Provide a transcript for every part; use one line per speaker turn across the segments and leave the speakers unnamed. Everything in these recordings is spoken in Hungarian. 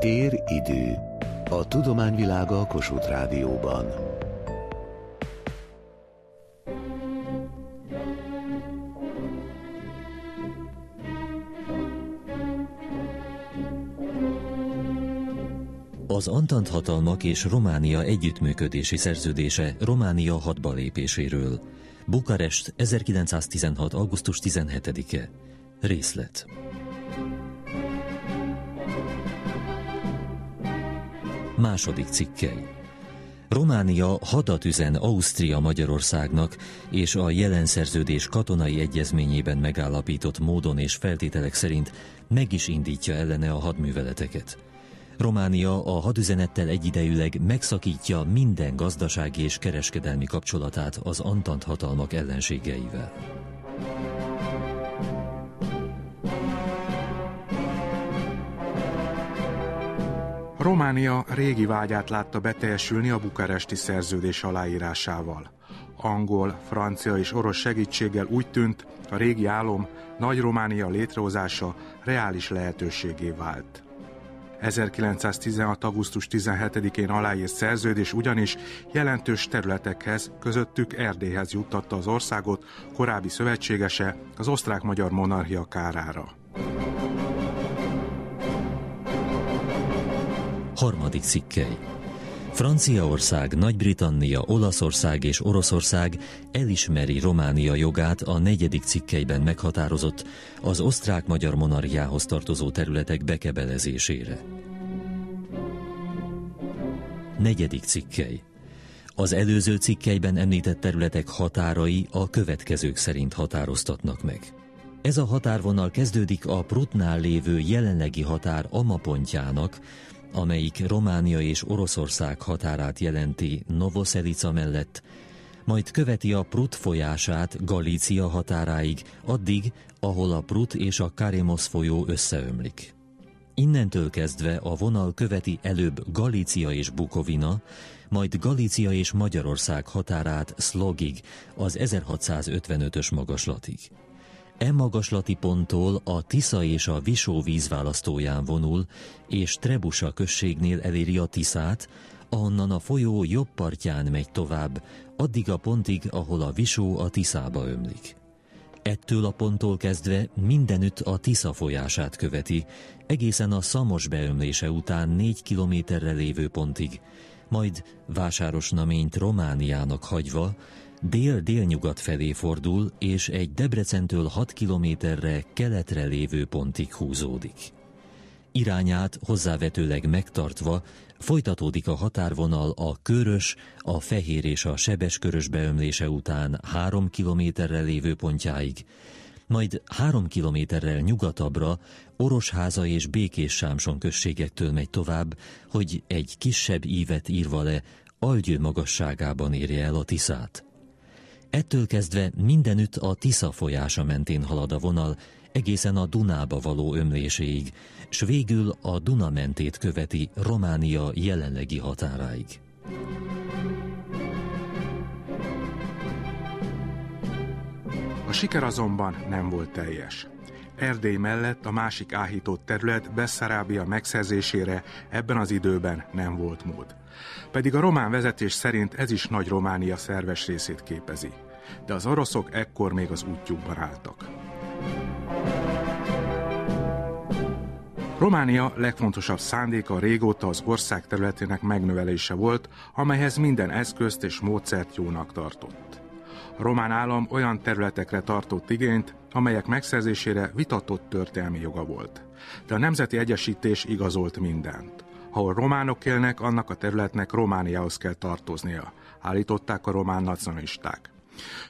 Tér-idő. A tudományvilága a Kossuth Rádióban.
Az Antant hatalmak és Románia együttműködési szerződése Románia hadba lépéséről. Bukarest 1916. augusztus 17-e. Részlet. Második cikkely. Románia hadat üzen Ausztria Magyarországnak, és a jelen szerződés katonai egyezményében megállapított módon és feltételek szerint meg is indítja ellene a hadműveleteket. Románia a hadüzenettel egyidejűleg megszakítja minden gazdasági és kereskedelmi kapcsolatát az Antant hatalmak ellenségeivel.
Románia régi vágyát látta beteljesülni a bukaresti szerződés aláírásával. Angol, francia és orosz segítséggel úgy tűnt, a régi álom, Nagy Románia létrehozása reális lehetőségé vált. 1916. augusztus 17-én aláírt szerződés ugyanis jelentős területekhez, közöttük Erdélyhez juttatta az országot korábbi szövetségese, az osztrák-magyar monarchia kárára.
Harmadik cikkely. Franciaország, Nagy-Britannia, Olaszország és Oroszország elismeri Románia jogát a negyedik cikkelyben meghatározott az osztrák-magyar monarchiához tartozó területek bekebelezésére. Negyedik cikkely. Az előző cikkelyben említett területek határai a következők szerint határoztatnak meg. Ez a határvonal kezdődik a Prutnál lévő jelenlegi határ amapontjának, amelyik Románia és Oroszország határát jelenti Novoselica mellett, majd követi a Prut folyását Galícia határáig, addig, ahol a Prut és a Karemos folyó összeömlik. Innentől kezdve a vonal követi előbb Galícia és Bukovina, majd Galícia és Magyarország határát Szlogig, az 1655-ös magaslatig. E magaslati ponttól a Tisza és a Visó vízválasztóján vonul, és Trebusa községnél eléri a Tiszát, ahonnan a folyó jobb partján megy tovább, addig a pontig, ahol a Visó a Tiszába ömlik. Ettől a ponttól kezdve mindenütt a Tisza folyását követi, egészen a Szamos beömlése után négy kilométerre lévő pontig, majd Vásárosnaményt Romániának hagyva, dél-délnyugat felé fordul, és egy Debrecentől 6 kilométerre keletre lévő pontig húzódik. Irányát hozzávetőleg megtartva folytatódik a határvonal a Körös, a Fehér és a Sebeskörös beömlése után 3 kilométerre lévő pontjáig, majd három kilométerrel nyugatabbra Orosháza és Békés Sámson községektől megy tovább, hogy egy kisebb ívet írva le, Algyő magasságában érje el a Tiszát. Ettől kezdve mindenütt a Tisza folyása mentén halad a vonal, egészen a Dunába való ömléséig, s végül a Duna mentét követi Románia jelenlegi határáig.
A siker azonban nem volt teljes. Erdély mellett a másik áhított terület Beszarábia megszerzésére ebben az időben nem volt mód. Pedig a román vezetés szerint ez is Nagy Románia szerves részét képezi. De az oroszok ekkor még az útjukban álltak. Románia legfontosabb szándéka régóta az ország területének megnövelése volt, amelyhez minden eszközt és módszert jónak tartott. A román állam olyan területekre tartott igényt, amelyek megszerzésére vitatott történelmi joga volt. De a nemzeti egyesítés igazolt mindent. Ahol románok élnek, annak a területnek Romániához kell tartoznia, állították a román nacionalisták.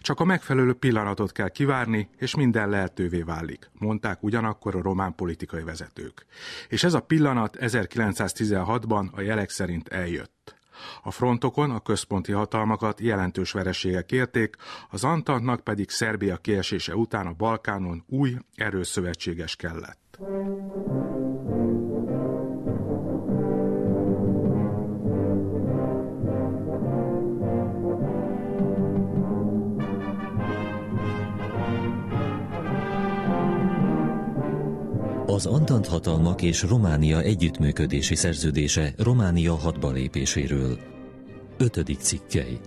Csak a megfelelő pillanatot kell kivárni, és minden lehetővé válik, mondták ugyanakkor a román politikai vezetők. És ez a pillanat 1916-ban a jelek szerint eljött. A frontokon a központi hatalmakat jelentős vereségek érték, az Antantnak pedig Szerbia kiesése után a Balkánon új erőszövetséges kellett.
Az Antant hatalmak és Románia együttműködési szerződése Románia hadba lépéséről. Ötödik cikkely.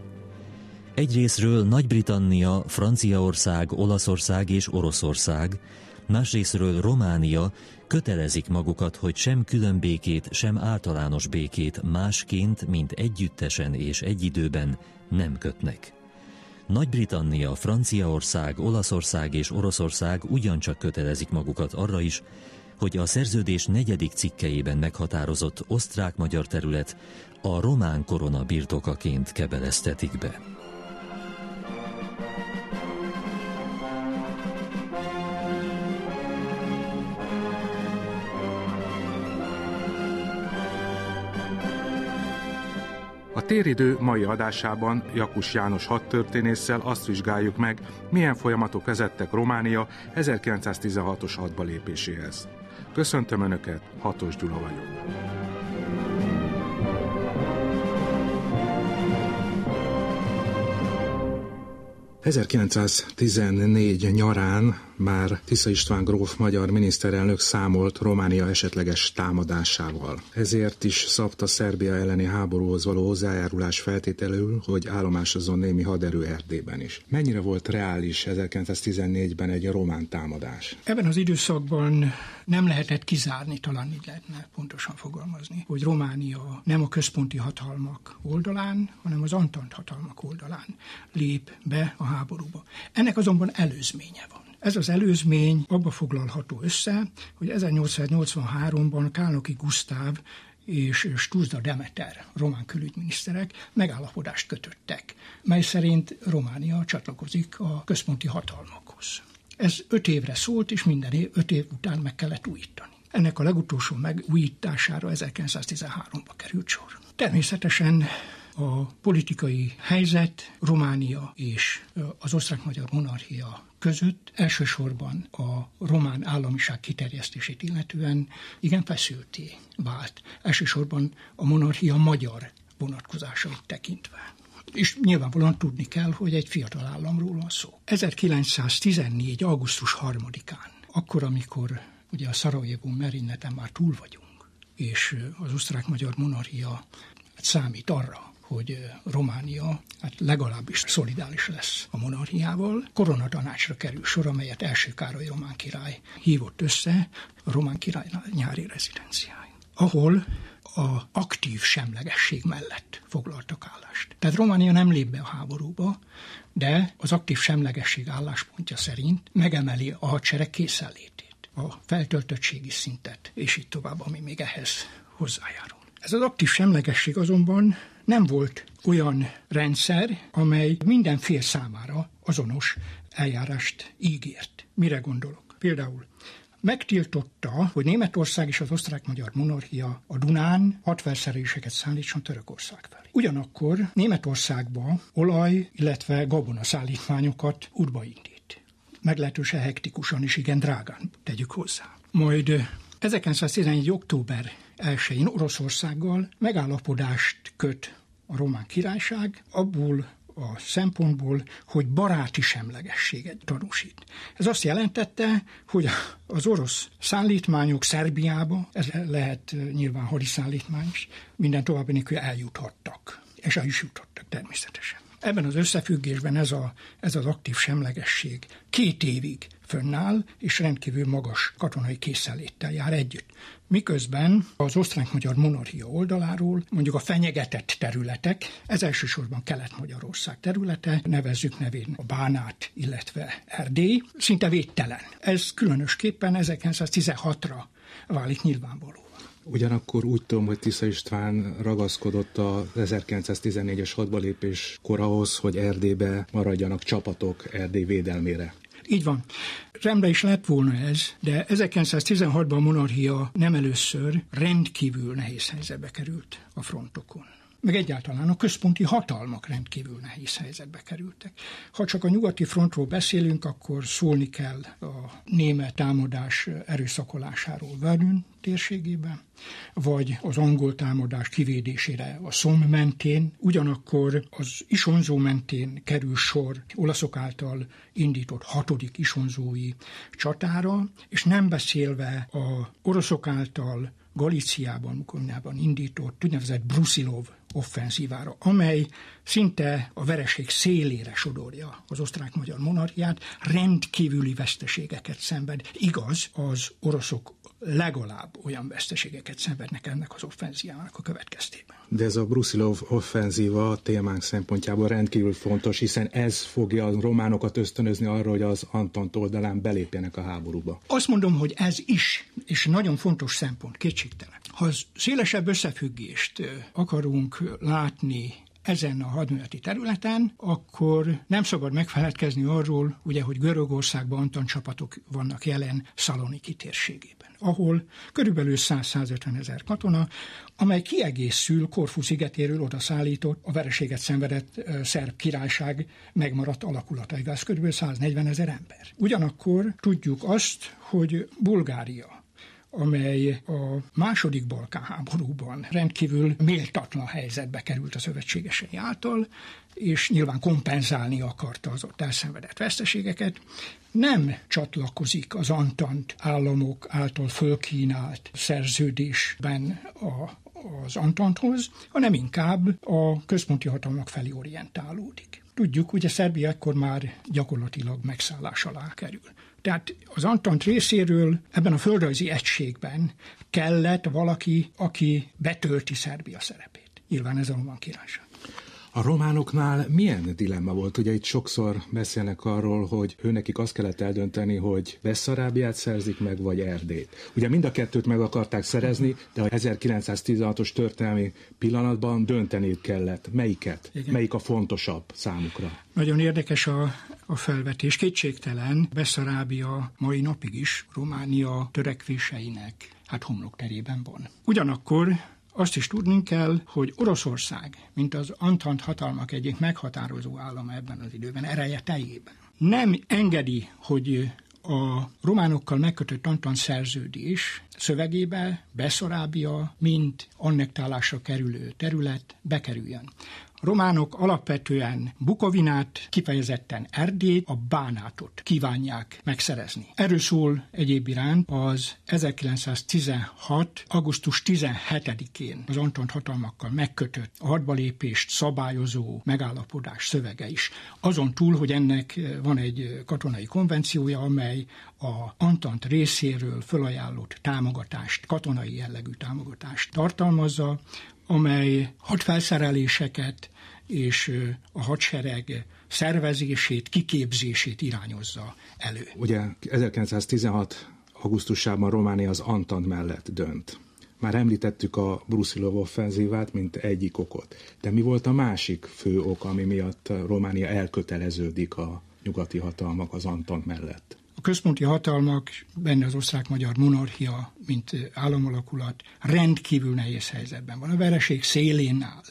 Egyrésztről Nagy-Britannia, Franciaország, Olaszország és Oroszország, másrésztről Románia kötelezik magukat, hogy sem külön békét, sem általános békét másként, mint együttesen és egy időben nem kötnek. Nagy-Britannia, Franciaország, Olaszország és Oroszország ugyancsak kötelezik magukat arra is, hogy a szerződés negyedik cikkeiben meghatározott osztrák-magyar terület a román korona birtokaként kebeleztetik be.
Téridő mai adásában Jakus János hadtörténésszel azt vizsgáljuk meg, milyen folyamatok vezettek Románia 1916-os hadba lépéséhez. Köszöntöm Önöket, Hatos Gyula vagyok. 1914 nyarán már Tisza István gróf magyar miniszterelnök számolt Románia esetleges támadásával. Ezért is szabta Szerbia elleni háborúhoz való hozzájárulás feltételül, hogy állomásozon némi haderő Erdélyben is. Mennyire volt reális 1914-ben egy román támadás?
Ebben az időszakban nem lehetett kizárni, talán így lehetne pontosan fogalmazni, hogy Románia nem a központi hatalmak oldalán, hanem az Antant hatalmak oldalán lép be a háborúba. Ennek azonban előzménye van. Ez az előzmény abba foglalható össze, hogy 1883-ban Kálnoki Gusztáv és Stuzda Demeter, román külügyminiszterek megállapodást kötöttek, mely szerint Románia csatlakozik a központi hatalmakhoz. Ez öt évre szólt, és minden év, öt év után meg kellett újítani. Ennek a legutolsó megújítására 1913-ba került sor. Természetesen a politikai helyzet Románia és az osztrák-magyar monarchia között elsősorban a román államiság kiterjesztését illetően igen feszülté vált. Elsősorban a monarchia magyar vonatkozásait tekintve. És nyilvánvalóan tudni kell, hogy egy fiatal államról van szó. 1914. augusztus 3-án, akkor, amikor ugye a Szarajevó merinneten már túl vagyunk, és az osztrák-magyar monarchia számít arra, hogy Románia hát legalábbis szolidális lesz a monarchiával. Koronatanácsra kerül sor, amelyet első Károly román király hívott össze a román király nyári rezidenciája, ahol a aktív semlegesség mellett foglaltak állást. Tehát Románia nem lép be a háborúba, de az aktív semlegesség álláspontja szerint megemeli a hadsereg készenlétét, a feltöltöttségi szintet, és így tovább, ami még ehhez hozzájárul. Ez az aktív semlegesség azonban nem volt olyan rendszer, amely minden fél számára azonos eljárást ígért. Mire gondolok? Például megtiltotta, hogy Németország és az osztrák-magyar monarchia a Dunán hadfelszereléseket szállítson Törökország felé. Ugyanakkor Németországba olaj, illetve gabona szállítmányokat útba indít. Meglehetősen hektikusan és igen drágán tegyük hozzá. Majd 1911. október 1-én Oroszországgal megállapodást köt a román királyság, abból a szempontból, hogy baráti semlegességet tanúsít. Ez azt jelentette, hogy az orosz szállítmányok Szerbiába, ez lehet nyilván hadiszállítmány is, minden további nélkül eljuthattak. És el is jutottak természetesen. Ebben az összefüggésben ez, a, ez az aktív semlegesség két évig fönnáll, és rendkívül magas katonai készenléttel jár együtt. Miközben az osztrák-magyar monarchia oldaláról mondjuk a fenyegetett területek, ez elsősorban Kelet-Magyarország területe, nevezzük nevén a Bánát, illetve Erdély, szinte védtelen. Ez különösképpen 1916-ra válik nyilvánvaló.
Ugyanakkor úgy tudom, hogy Tisza István ragaszkodott a 1914-es hadbalépés korahoz, hogy Erdélybe maradjanak csapatok Erdély védelmére.
Így van. Rendben is lett volna ez, de 1916-ban a monarchia nem először rendkívül nehéz helyzetbe került a frontokon. Meg egyáltalán a központi hatalmak rendkívül nehéz helyzetbe kerültek. Ha csak a nyugati frontról beszélünk, akkor szólni kell a német támadás erőszakolásáról Verdun térségében, vagy az angol támadás kivédésére a Szom mentén, ugyanakkor az Isonzó mentén kerül sor olaszok által indított hatodik isonzói csatára, és nem beszélve a oroszok által Galíciában, Mukonában indított úgynevezett Brusilov offenzívára, amely szinte a vereség szélére sodorja az osztrák-magyar monarchiát, rendkívüli veszteségeket szenved. Igaz, az oroszok legalább olyan veszteségeket szenvednek ennek az offenzívának a következtében.
De ez a Brusilov offenzíva témánk szempontjából rendkívül fontos, hiszen ez fogja a románokat ösztönözni arra, hogy az Antant oldalán belépjenek a háborúba.
Azt mondom, hogy ez is, és nagyon fontos szempont, kétségtelen. Ha szélesebb összefüggést akarunk látni ezen a hadműveleti területen, akkor nem szabad megfeledkezni arról, ugye, hogy Görögországban Antan csapatok vannak jelen Szaloniki térségében ahol körülbelül 100-150 ezer katona, amely kiegészül Korfu szigetéről oda szállított a vereséget szenvedett szerb királyság megmaradt alakulataival. Ez körülbelül 140 ezer ember. Ugyanakkor tudjuk azt, hogy Bulgária amely a második Balkán háborúban rendkívül méltatlan helyzetbe került a szövetségesei által, és nyilván kompenzálni akarta az ott elszenvedett veszteségeket, nem csatlakozik az Antant államok által fölkínált szerződésben a, az Antanthoz, hanem inkább a központi hatalmak felé orientálódik. Tudjuk, hogy a Szerbia ekkor már gyakorlatilag megszállás alá kerül. Tehát az Antant részéről ebben a földrajzi egységben kellett valaki, aki betölti Szerbia szerepét. Nyilván ez a román királyság.
A románoknál milyen dilemma volt? Ugye itt sokszor beszélnek arról, hogy őnekik azt kellett eldönteni, hogy Besszarábiát szerzik meg, vagy Erdét. Ugye mind a kettőt meg akarták szerezni, de a 1916-os történelmi pillanatban dönteni kellett. Melyiket? Igen. Melyik a fontosabb számukra?
Nagyon érdekes a, a felvetés. Kétségtelen Besszarábia mai napig is Románia törekvéseinek hát homlokterében van. Ugyanakkor azt is tudnunk kell, hogy Oroszország, mint az Antant hatalmak egyik meghatározó állama ebben az időben, ereje teljében, nem engedi, hogy a románokkal megkötött Antant szerződés szövegébe Beszorábia, mint annektálásra kerülő terület bekerüljön románok alapvetően Bukovinát, kifejezetten Erdélyt, a Bánátot kívánják megszerezni. Erről szól egyéb iránt az 1916. augusztus 17-én az Antant hatalmakkal megkötött a hadbalépést szabályozó megállapodás szövege is. Azon túl, hogy ennek van egy katonai konvenciója, amely a Antant részéről fölajánlott támogatást, katonai jellegű támogatást tartalmazza, amely hadfelszereléseket és a hadsereg szervezését, kiképzését irányozza elő.
Ugye 1916 augusztusában Románia az Antant mellett dönt. Már említettük a Brusilov offenzívát, mint egyik okot. De mi volt a másik fő ok, ami miatt Románia elköteleződik a nyugati hatalmak az Antant mellett?
A központi hatalmak, benne az osztrák-magyar monarchia, mint államalakulat rendkívül nehéz helyzetben van. A vereség szélén áll.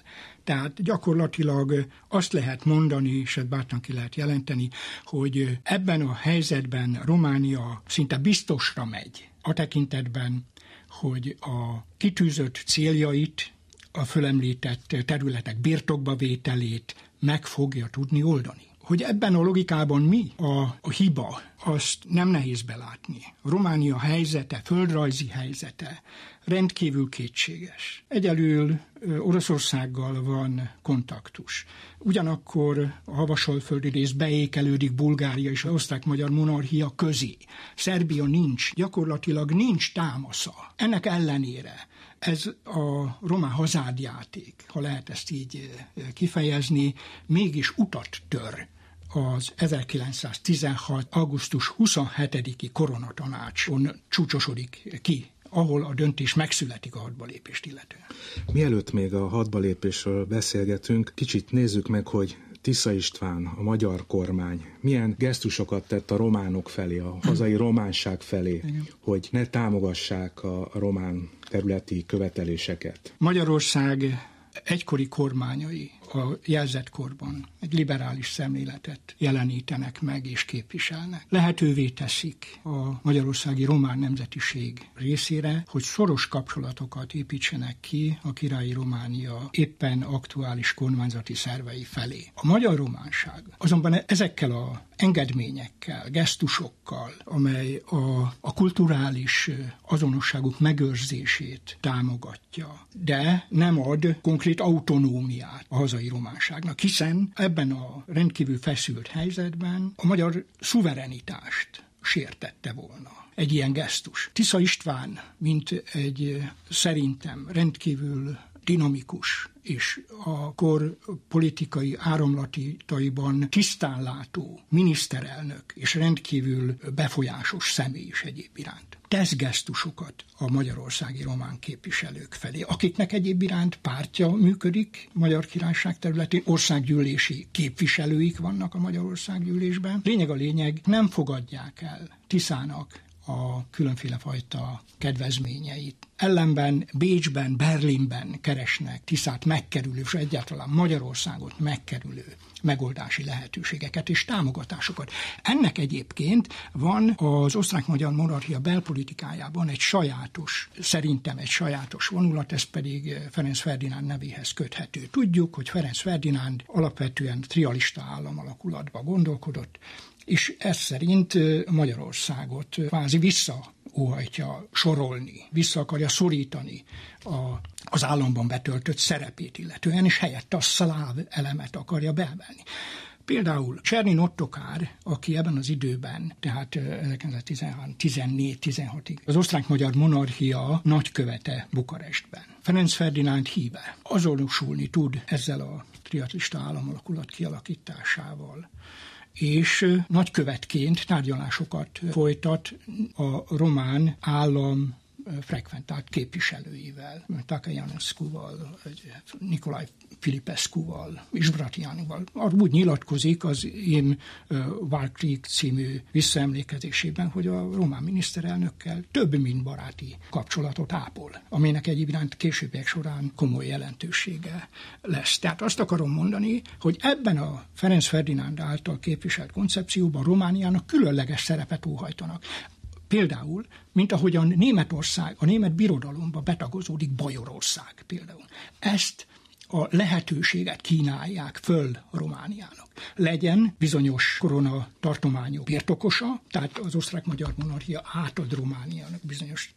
Tehát gyakorlatilag azt lehet mondani, és ezt bátran ki lehet jelenteni, hogy ebben a helyzetben Románia szinte biztosra megy a tekintetben, hogy a kitűzött céljait, a fölemlített területek birtokba vételét meg fogja tudni oldani. Hogy ebben a logikában mi a, a hiba, azt nem nehéz belátni. Románia helyzete, földrajzi helyzete rendkívül kétséges. Egyelül Oroszországgal van kontaktus. Ugyanakkor a havasalföldi rész beékelődik Bulgária és az osztrák-magyar monarchia közé. Szerbia nincs, gyakorlatilag nincs támasza. Ennek ellenére ez a román hazádjáték, ha lehet ezt így kifejezni, mégis utat tör az 1916. augusztus 27-i koronatanácson csúcsosodik ki ahol a döntés megszületik a hadbalépést illetően.
Mielőtt még a hadbalépésről beszélgetünk, kicsit nézzük meg, hogy Tisza István, a magyar kormány milyen gesztusokat tett a románok felé, a hazai románság felé, Igen. hogy ne támogassák a román területi követeléseket.
Magyarország egykori kormányai a jelzett korban egy liberális szemléletet jelenítenek meg és képviselnek. Lehetővé teszik a magyarországi román nemzetiség részére, hogy szoros kapcsolatokat építsenek ki a királyi Románia éppen aktuális kormányzati szervei felé. A magyar románság azonban ezekkel a engedményekkel, gesztusokkal, amely a, a kulturális azonosságuk megőrzését támogatja, de nem ad konkrét autonómiát a hazai románságnak, hiszen ebben a rendkívül feszült helyzetben a magyar szuverenitást sértette volna egy ilyen gesztus. Tisza István, mint egy szerintem rendkívül dinamikus és a kor politikai áramlataiban tisztánlátó miniszterelnök és rendkívül befolyásos személy is egyéb iránt. Tesz gesztusokat a magyarországi román képviselők felé, akiknek egyéb iránt pártja működik Magyar Királyság területén, országgyűlési képviselőik vannak a Magyarországgyűlésben. Lényeg a lényeg, nem fogadják el Tiszának a különféle fajta kedvezményeit. Ellenben Bécsben, Berlinben keresnek Tiszát megkerülő, és egyáltalán Magyarországot megkerülő megoldási lehetőségeket és támogatásokat. Ennek egyébként van az osztrák-magyar monarchia belpolitikájában egy sajátos, szerintem egy sajátos vonulat, ez pedig Ferenc Ferdinánd nevéhez köthető. Tudjuk, hogy Ferenc Ferdinánd alapvetően trialista állam alakulatba gondolkodott, és ez szerint Magyarországot kvázi vissza sorolni, vissza akarja szorítani a, az államban betöltött szerepét illetően, és helyette a szláv elemet akarja beemelni. Például Csernin Ottokár, aki ebben az időben, tehát 1914-16-ig az osztrák-magyar monarchia nagykövete Bukarestben. Ferenc Ferdinánd híve azonosulni tud ezzel a triatlista államalakulat kialakításával és nagykövetként tárgyalásokat folytat a román állam frekventált képviselőivel, Takajanescu-val, Nikolaj Filipescu-val, Isbratiánival. Úgy nyilatkozik az én Valkrik című visszaemlékezésében, hogy a román miniszterelnökkel több mint baráti kapcsolatot ápol, aminek egyébként későbbiek során komoly jelentősége lesz. Tehát azt akarom mondani, hogy ebben a Ferenc Ferdinánd által képviselt koncepcióban Romániának különleges szerepet óhajtanak. Például, mint ahogyan Németország, a német birodalomba betagozódik Bajorország például. Ezt a lehetőséget kínálják föl Romániának. Legyen bizonyos korona tartományok birtokosa, tehát az osztrák-magyar monarchia átad Romániának bizonyos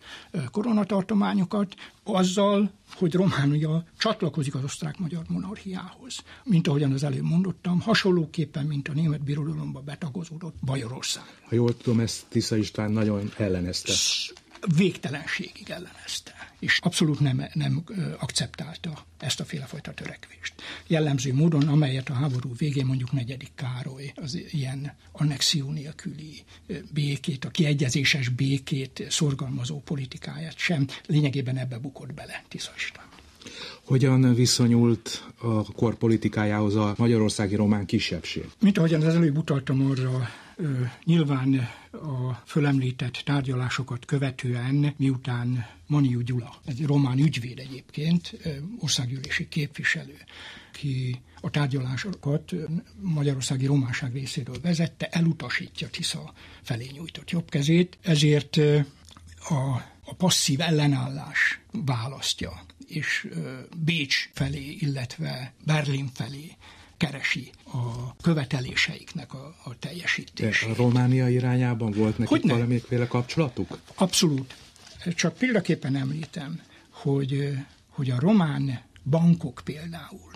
koronatartományokat, azzal, hogy Románia csatlakozik az osztrák-magyar monarchiához. Mint ahogyan az előbb mondottam, hasonlóképpen, mint a német birodalomba betagozódott Bajorország.
Ha jól tudom, ezt Tisza István nagyon ellenezte
végtelenségig ellenezte, és abszolút nem, nem akceptálta ezt a félefajta törekvést. Jellemző módon, amelyet a háború végén mondjuk negyedik Károly az ilyen annexió nélküli békét, a kiegyezéses békét szorgalmazó politikáját sem, lényegében ebbe bukott bele Tisza István.
Hogyan viszonyult a kor politikájához a magyarországi román kisebbség?
Mint ahogyan az előbb utaltam arra, nyilván a fölemlített tárgyalásokat követően, miután Maniu Gyula, egy román ügyvéd egyébként, országgyűlési képviselő, ki a tárgyalásokat Magyarországi románság részéről vezette, elutasítja Tisza felé nyújtott jobbkezét, ezért a, a passzív ellenállás választja, és Bécs felé, illetve Berlin felé keresi a követeléseiknek a, a teljesítését.
De a Románia irányában volt nekik hogy valamiféle kapcsolatuk?
Abszolút. Csak példaképpen említem, hogy, hogy a román bankok például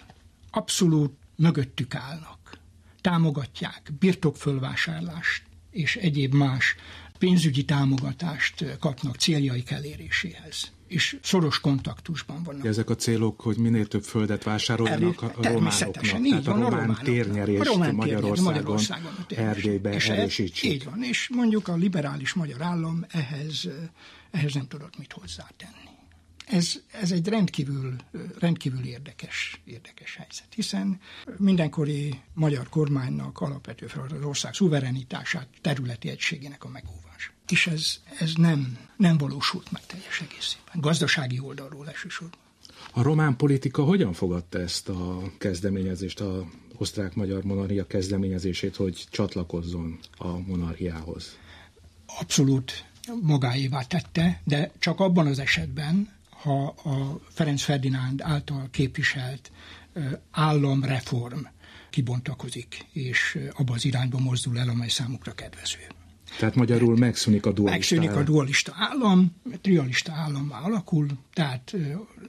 abszolút mögöttük állnak, támogatják birtokfölvásárlást és egyéb más pénzügyi támogatást kapnak céljaik eléréséhez és szoros kontaktusban vannak.
Ezek a célok, hogy minél több földet vásároljanak a, a románoknak. Így Tehát van, a román térnyerést a román Magyarországon, Magyarországon Erdélybe és erősítsék.
Így van, és mondjuk a liberális magyar állam ehhez, ehhez nem tudott mit hozzátenni. Ez, ez egy rendkívül, rendkívül érdekes, érdekes helyzet, hiszen mindenkori magyar kormánynak alapvető feladat az ország szuverenitását, területi egységének a megóvása. És ez, ez nem, nem valósult meg teljes egészében. Gazdasági oldalról elsősorban.
A román politika hogyan fogadta ezt a kezdeményezést, a osztrák-magyar monarchia kezdeményezését, hogy csatlakozzon a monarchiához?
Abszolút magáévá tette, de csak abban az esetben, ha a Ferenc Ferdinánd által képviselt államreform kibontakozik, és abba az irányba mozdul el, amely számukra kedvező.
Tehát magyarul megszűnik a dualista
Megszűnik a dualista állam, trialista állammá alakul, tehát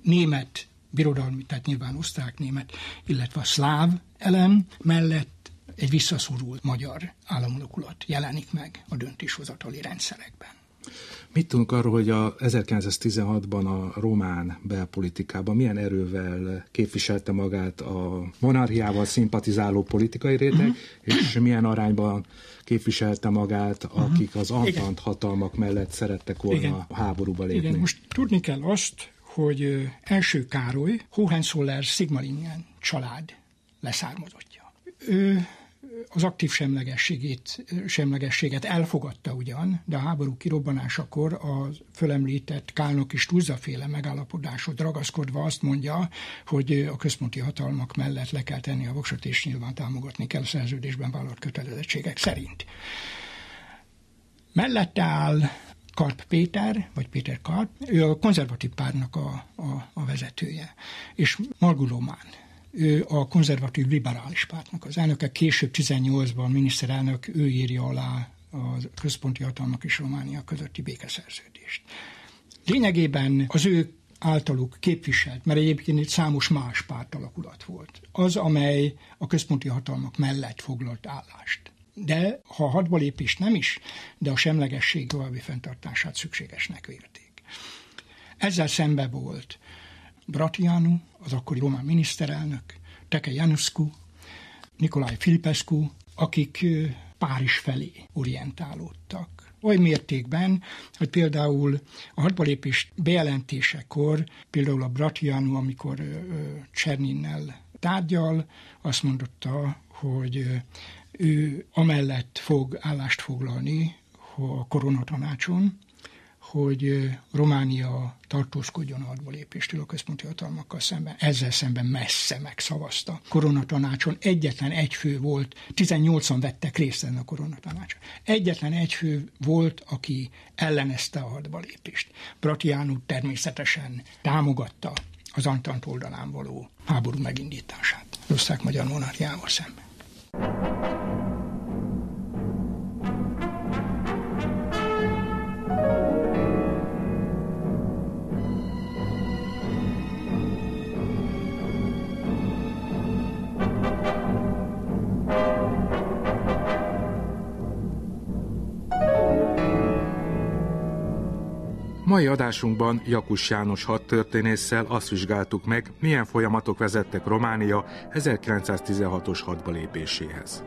német birodalmi, tehát nyilván osztrák-német, illetve a szláv elem mellett egy visszaszorult magyar államalakulat jelenik meg a döntéshozatali rendszerekben.
Mit tudunk arról, hogy a 1916-ban a román belpolitikában milyen erővel képviselte magát a monarchiával szimpatizáló politikai réteg, és milyen arányban képviselte magát, akik az Antant hatalmak mellett szerettek volna Igen. háborúba lépni?
Igen, most tudni kell azt, hogy első Károly Hohenzoller-Sigmaringen család leszármazottja. Ő az aktív semlegességét, semlegességet elfogadta ugyan, de a háború kirobbanásakor a fölemlített Kálnok és Tuzaféle megállapodásod ragaszkodva azt mondja, hogy a központi hatalmak mellett le kell tenni a voksot, és nyilván támogatni kell a szerződésben vállalt kötelezettségek szerint. Mellette áll Karp Péter, vagy Péter Karp, ő a konzervatív párnak a, a, a vezetője, és Margulomán, ő a konzervatív liberális pártnak az elnöke, később 18-ban miniszterelnök, ő írja alá a központi hatalmak és Románia közötti békeszerződést. Lényegében az ő általuk képviselt, mert egyébként itt számos más pártalakulat volt. Az, amely a központi hatalmak mellett foglalt állást. De ha a hadba nem is, de a semlegesség további fenntartását szükségesnek vélték. Ezzel szembe volt Bratianu, az akkori román miniszterelnök, Teke Januscu, Nikolaj Filipescu, akik Párizs felé orientálódtak. Oly mértékben, hogy például a hadbalépés bejelentésekor, például a Bratianu, amikor Cserninnel tárgyal, azt mondotta, hogy ő amellett fog állást foglalni a koronatanácson, hogy Románia tartózkodjon a lépéstől a központi hatalmakkal szemben. Ezzel szemben messze megszavazta. Koronatanácson egyetlen egy fő volt, 18-an vettek részt ezen a koronatanácson. Egyetlen egy fő volt, aki ellenezte a hadba lépést. Bratianu természetesen támogatta az Antant oldalán való háború megindítását. Osztrák-magyar monarchiával szemben.
Mai adásunkban Jakus János hadtörténésszel azt vizsgáltuk meg, milyen folyamatok vezettek Románia 1916-os hadba lépéséhez.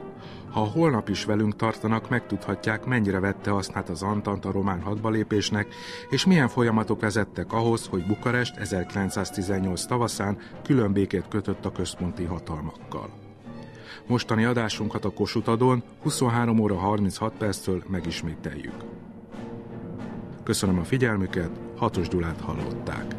Ha holnap is velünk tartanak, megtudhatják, mennyire vette hasznát az Antant a román hadbalépésnek, és milyen folyamatok vezettek ahhoz, hogy Bukarest 1918 tavaszán külön békét kötött a központi hatalmakkal. Mostani adásunkat a Kossuth 23 óra 36 perctől megismételjük. Köszönöm a figyelmüket, Hatos Gyulát hallották.